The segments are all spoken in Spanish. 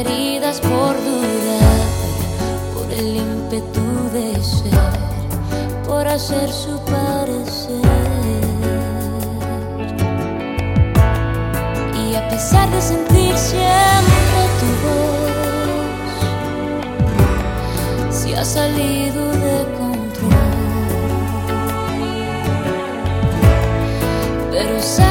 heridas por dudar, por el ímpetu de ser, por hacer su parecer. Y a pesar de sentir siempre tu voz, si ha salido de control, pero sabe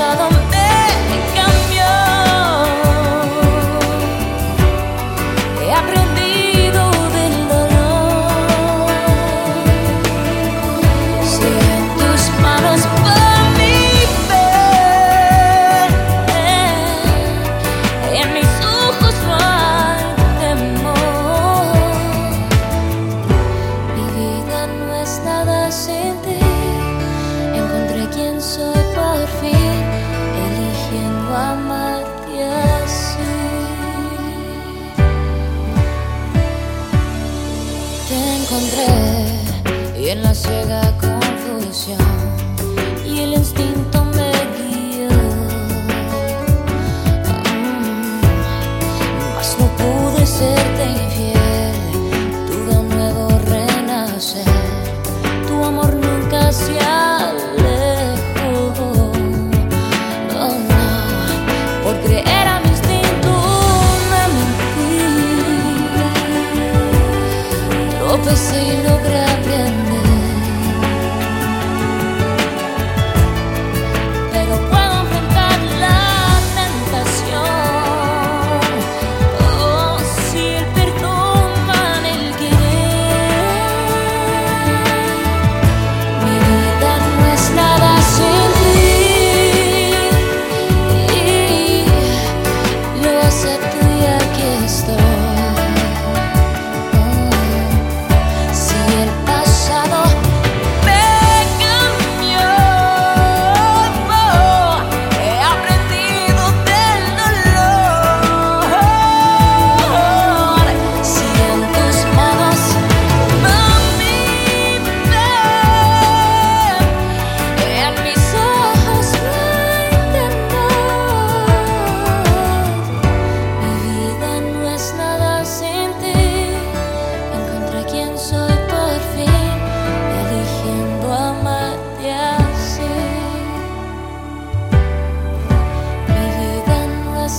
pasado encontré y en la ciega confusión prophecy, no grace.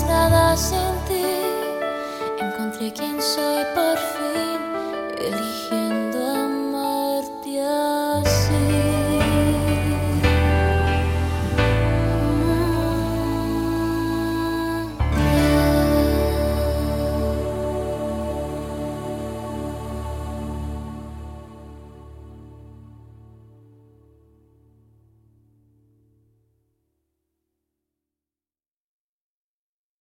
nada sin